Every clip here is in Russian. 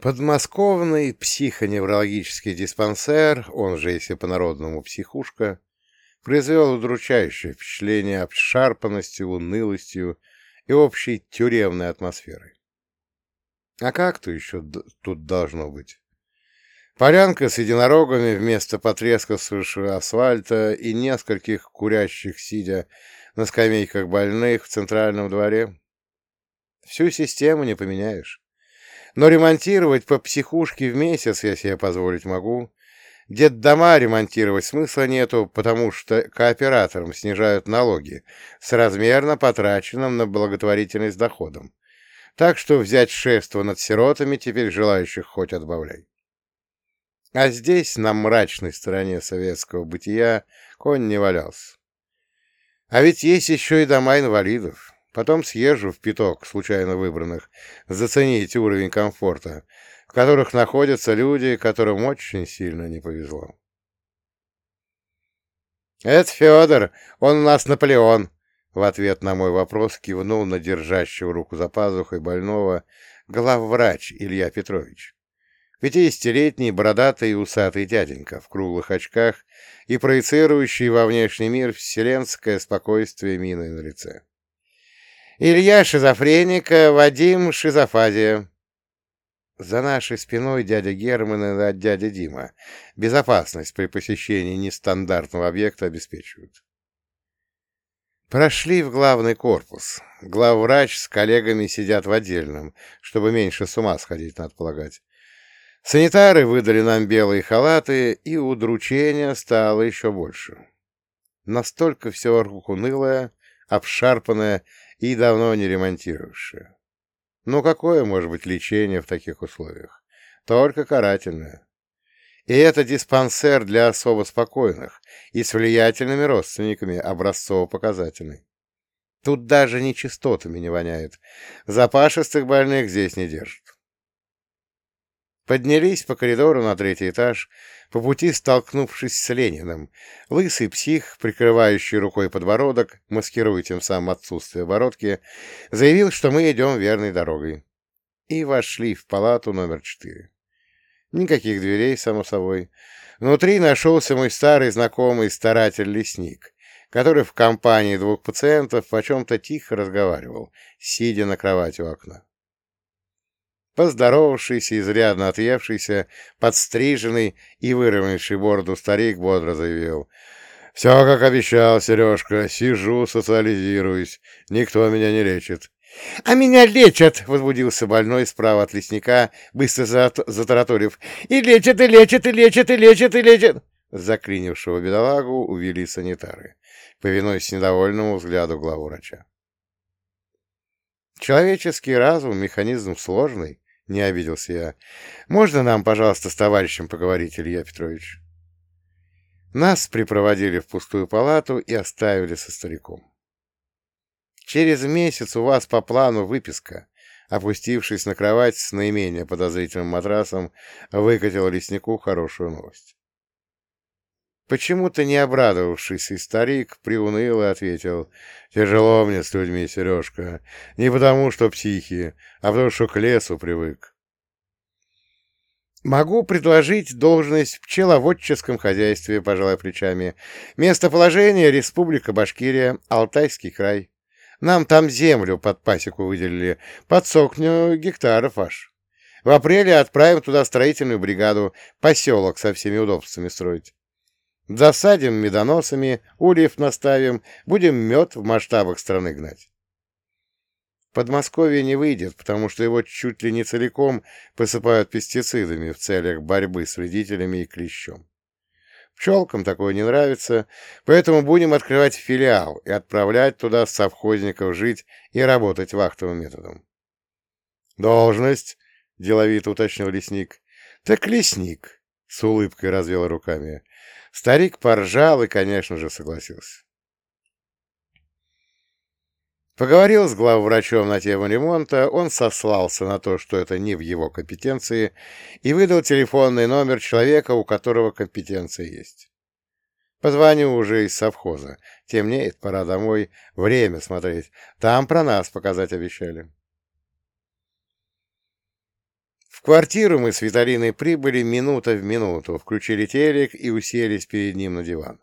Подмосковный психоневрологический диспансер, он же, если по-народному, психушка, произвел удручающее впечатление обшарпанностью, унылостью и общей тюремной атмосферой. А как-то еще тут должно быть? Полянка с единорогами вместо потрескавшего асфальта и нескольких курящих, сидя на скамейках больных в центральном дворе. Всю систему не поменяешь. Но ремонтировать по психушке в месяц я себе позволить могу. Детдома ремонтировать смысла нету, потому что кооператорам снижают налоги с размерно потраченным на благотворительность доходом. Так что взять шефство над сиротами теперь желающих хоть отбавляй. А здесь, на мрачной стороне советского бытия, конь не валялся. А ведь есть еще и дома инвалидов. Потом съезжу в пяток случайно выбранных, заценить уровень комфорта, в которых находятся люди, которым очень сильно не повезло. «Это Федор, он у нас Наполеон», — в ответ на мой вопрос кивнул на держащего руку за пазухой больного главврач Илья Петрович. Пятидесятилетний бородатый и усатый дяденька в круглых очках и проецирующий во внешний мир вселенское спокойствие мины на лице. Илья шизофреника, Вадим шизофазия. За нашей спиной дядя Герман и дядя Дима. Безопасность при посещении нестандартного объекта обеспечивают. Прошли в главный корпус. Главврач с коллегами сидят в отдельном, чтобы меньше с ума сходить, надо полагать. Санитары выдали нам белые халаты, и удручение стало еще больше. Настолько все унылое, обшарпанное и давно не ремонтировавшее. Ну какое может быть лечение в таких условиях? Только карательное. И это диспансер для особо спокойных и с влиятельными родственниками образцово-показательный. Тут даже нечистотами не воняет. Запашистых больных здесь не держат. Поднялись по коридору на третий этаж, по пути столкнувшись с Лениным. Лысый псих, прикрывающий рукой подбородок, маскируя тем самым отсутствие бородки, заявил, что мы идем верной дорогой. И вошли в палату номер четыре. Никаких дверей, само собой. Внутри нашелся мой старый знакомый старатель-лесник, который в компании двух пациентов о чем-то тихо разговаривал, сидя на кровати у окна. Поздоровавшийся, изрядно отъевшийся, подстриженный и выровнявший бороду старик бодро заявил. «Все, как обещал, Сережка, сижу, социализируюсь, никто меня не лечит». «А меня лечат!» — возбудился больной справа от лесника, быстро затараторив. «И лечат, и лечат, и лечат, и лечат, и лечат!» Заклинившего бедолагу увели санитары, повинуясь недовольному взгляду главврача. Человеческий разум — механизм сложный, не обиделся я. «Можно нам, пожалуйста, с товарищем поговорить, Илья Петрович?» Нас припроводили в пустую палату и оставили со стариком. «Через месяц у вас по плану выписка», опустившись на кровать с наименее подозрительным матрасом, выкатил леснику хорошую новость. Почему-то не обрадовавшийся старик приуныл и ответил, «Тяжело мне с людьми, Сережка, не потому что психи, а потому что к лесу привык». «Могу предложить должность в пчеловодческом хозяйстве, пожалуй, плечами. Местоположение — Республика Башкирия, Алтайский край. Нам там землю под пасеку выделили, под сокню гектаров аж. В апреле отправим туда строительную бригаду, поселок со всеми удобствами строить». Засадим медоносами, ульев наставим, будем мед в масштабах страны гнать. Подмосковье не выйдет, потому что его чуть ли не целиком посыпают пестицидами в целях борьбы с вредителями и клещом. Пчелкам такое не нравится, поэтому будем открывать филиал и отправлять туда совхозников жить и работать вахтовым методом. «Должность?» — деловито уточнил лесник. «Так лесник», — с улыбкой развел руками. Старик поржал и, конечно же, согласился. Поговорил с главврачом на тему ремонта, он сослался на то, что это не в его компетенции, и выдал телефонный номер человека, у которого компетенция есть. Позвоню уже из совхоза. Темнеет, пора домой. Время смотреть. Там про нас показать обещали. В квартиру мы с Виталиной прибыли минута в минуту, включили телек и уселись перед ним на диван.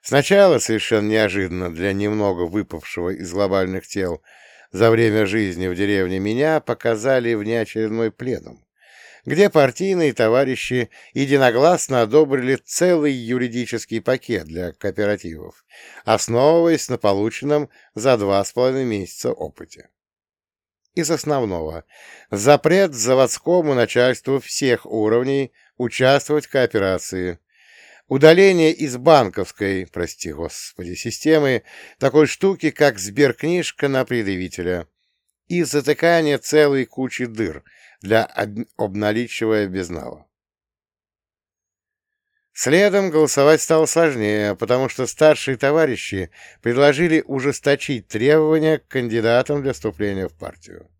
Сначала, совершенно неожиданно для немного выпавшего из глобальных тел, за время жизни в деревне меня показали внеочередной пленум, где партийные товарищи единогласно одобрили целый юридический пакет для кооперативов, основываясь на полученном за два с половиной месяца опыте. Из основного – запрет заводскому начальству всех уровней участвовать в кооперации, удаление из банковской, прости господи, системы такой штуки, как сберкнижка на предъявителя. И затыкание целой кучи дыр для обналичивая безнала. Следом голосовать стало сложнее, потому что старшие товарищи предложили ужесточить требования к кандидатам для вступления в партию.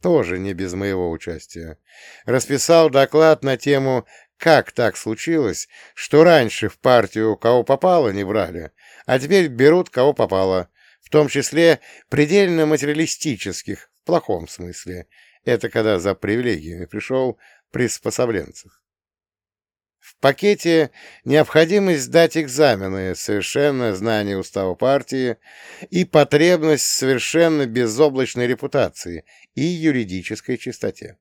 Тоже не без моего участия. Расписал доклад на тему как так случилось, что раньше в партию кого попало не брали, а теперь берут кого попало, в том числе предельно материалистических, в плохом смысле. Это когда за привилегиями пришел приспособленцев. В пакете необходимость сдать экзамены, совершенное знание устава партии и потребность совершенно безоблачной репутации и юридической чистоте.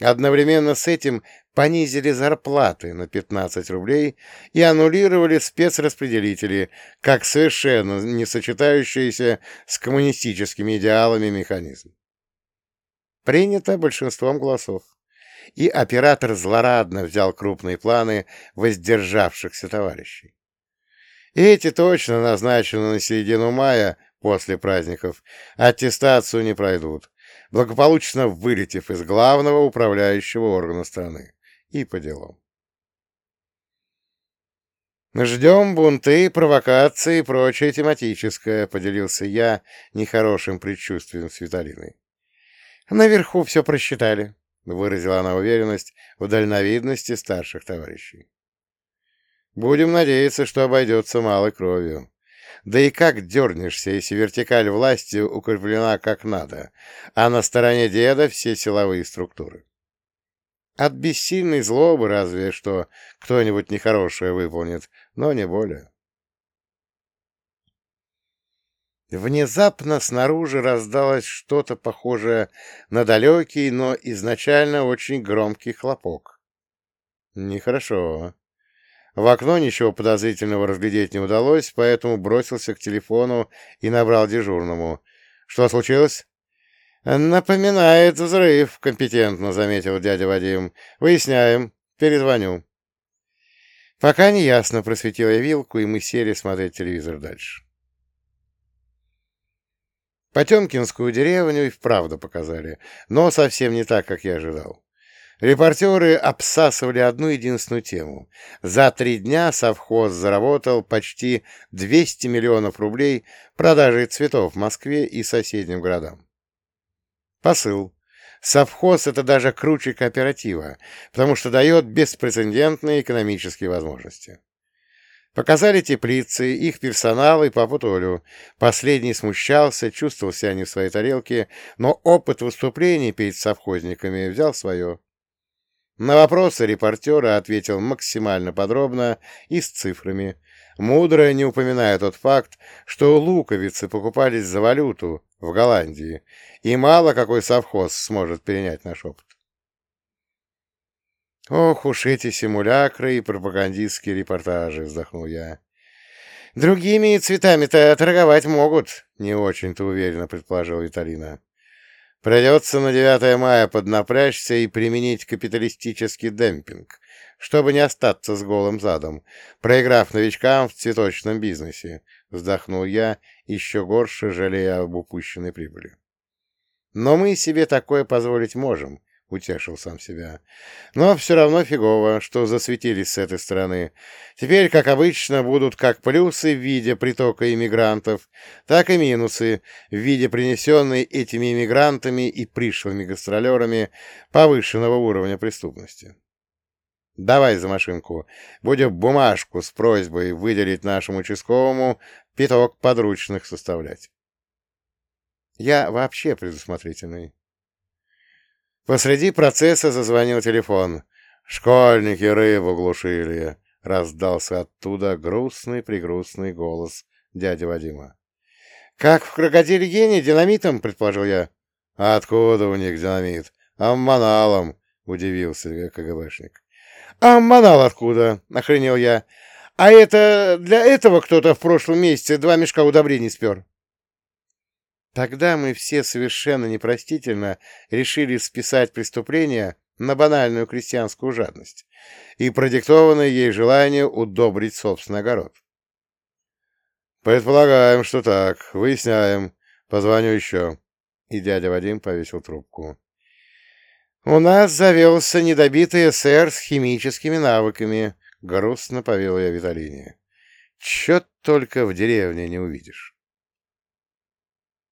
Одновременно с этим понизили зарплаты на 15 рублей и аннулировали спецраспределители, как совершенно не сочетающиеся с коммунистическими идеалами механизм. Принято большинством голосов, и оператор злорадно взял крупные планы воздержавшихся товарищей. Эти точно назначены на середину мая после праздников, аттестацию не пройдут, благополучно вылетев из главного управляющего органа страны. И по делам. «Ждем бунты, провокации и прочее тематическое», — поделился я нехорошим предчувствием с Виталиной. «Наверху все просчитали», — выразила она уверенность в дальновидности старших товарищей. «Будем надеяться, что обойдется малой кровью. Да и как дернешься, если вертикаль власти укреплена как надо, а на стороне деда все силовые структуры? От бессильной злобы разве что кто-нибудь нехорошее выполнит, но не более. Внезапно снаружи раздалось что-то похожее на далекий, но изначально очень громкий хлопок. Нехорошо. В окно ничего подозрительного разглядеть не удалось, поэтому бросился к телефону и набрал дежурному. «Что случилось?» «Напоминает взрыв», — компетентно заметил дядя Вадим. «Выясняем. Перезвоню». Пока не ясно, просветил я вилку, и мы сели смотреть телевизор дальше. Потемкинскую деревню и вправду показали, но совсем не так, как я ожидал. Репортеры обсасывали одну единственную тему. За три дня совхоз заработал почти 200 миллионов рублей продажей цветов в Москве и соседним городам. Посыл. Совхоз — это даже круче кооператива, потому что дает беспрецедентные экономические возможности. Показали теплицы, их персонал и папу Толю. Последний смущался, чувствовал себя не в своей тарелке, но опыт выступлений перед совхозниками взял свое. На вопросы репортера ответил максимально подробно и с цифрами, мудро не упоминая тот факт, что луковицы покупались за валюту в Голландии, и мало какой совхоз сможет перенять наш опыт. «Ох уж эти симулякры и пропагандистские репортажи!» — вздохнул я. «Другими цветами-то торговать могут», — не очень-то уверенно предположил Виталина. Придется на 9 мая поднапрячься и применить капиталистический демпинг, чтобы не остаться с голым задом, проиграв новичкам в цветочном бизнесе, вздохнул я, еще горше жалея об упущенной прибыли. Но мы себе такое позволить можем, — утешил сам себя. «Но все равно фигово, что засветились с этой стороны. Теперь, как обычно, будут как плюсы в виде притока иммигрантов, так и минусы в виде принесенной этими иммигрантами и пришлыми гастролерами повышенного уровня преступности. Давай за машинку. Будем бумажку с просьбой выделить нашему участковому пяток подручных составлять». Я вообще предусмотрительный. Посреди процесса зазвонил телефон. «Школьники рыбу глушили!» — раздался оттуда грустный-пригрустный голос дяди Вадима. «Как в крокодиле гене динамитом?» — предположил я. «Откуда у них динамит?» «Амманалом!» — удивился КГБшник. «Амманал откуда?» — охренел я. «А это для этого кто-то в прошлом месяце два мешка удобрений спер?» Тогда мы все совершенно непростительно решили списать преступление на банальную крестьянскую жадность и продиктованное ей желание удобрить собственный огород. «Предполагаем, что так. Выясняем. Позвоню еще». И дядя Вадим повесил трубку. «У нас завелся недобитый эсэр с химическими навыками», — грустно повел я Виталине. «Чё только в деревне не увидишь».